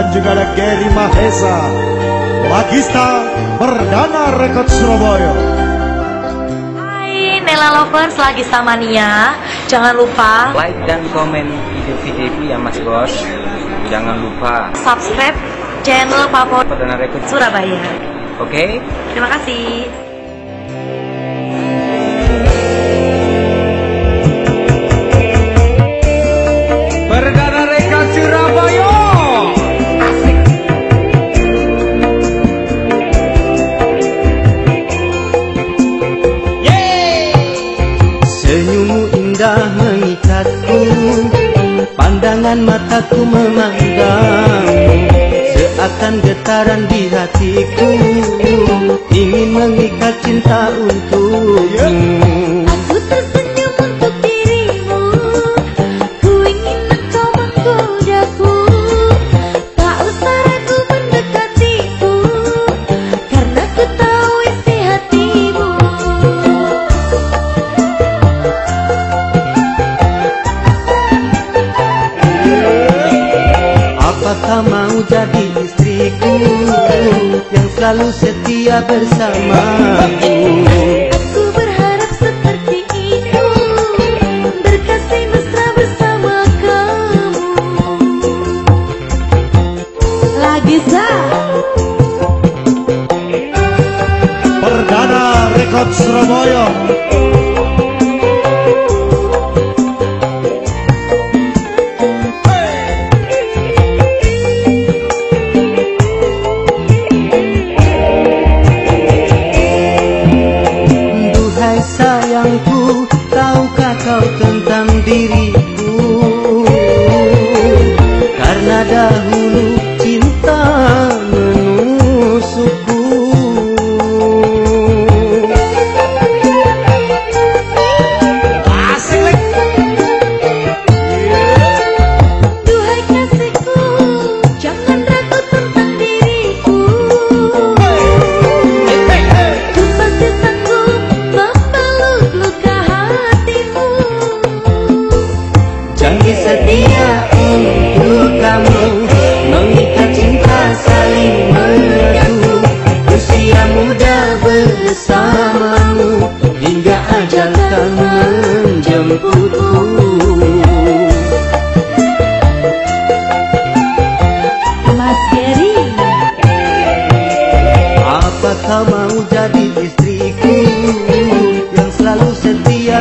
dan juga ada Gary Mahesa. Lagista Perdana Rekod Surabaya. Hai Nela Lovers Lagista Mania Jangan lupa like dan komen video-video itu ya mas bos. Jangan lupa subscribe channel favorit Perdana Rekod Surabaya. Oke? Terima kasih Senyummu indah mengikatku. Pandangan mataku memandangmu Seakan getaran di hatiku. Ingin mengikat cinta untukmu istriku Yang selalu setia bersamaku Aku berharap seperti itu Berkasih mesra bersama kamu. Lagi sah Perdana Rekod Surabaya Tahukah kau tentang diriku? Karena dahulu cinta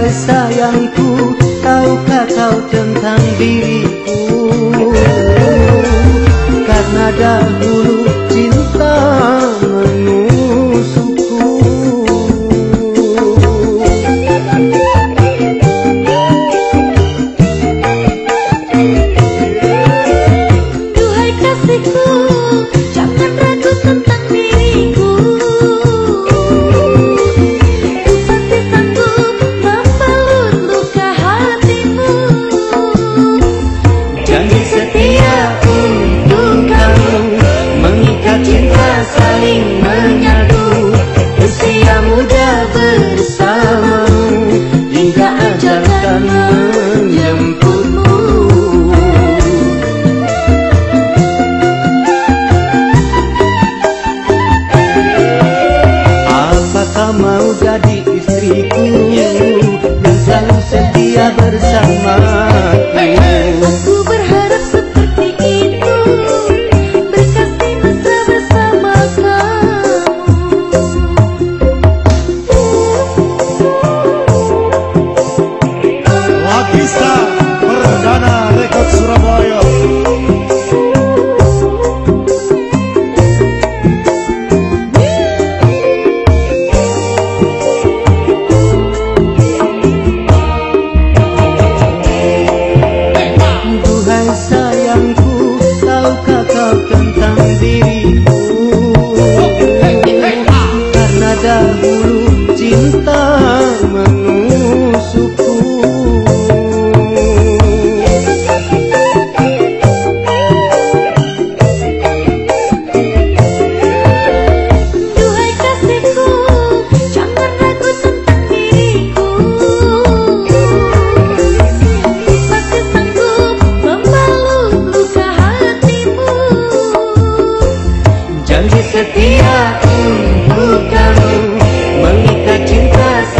Duhai sayangku Tahukah kau tentang diriku setia Mengikat cinta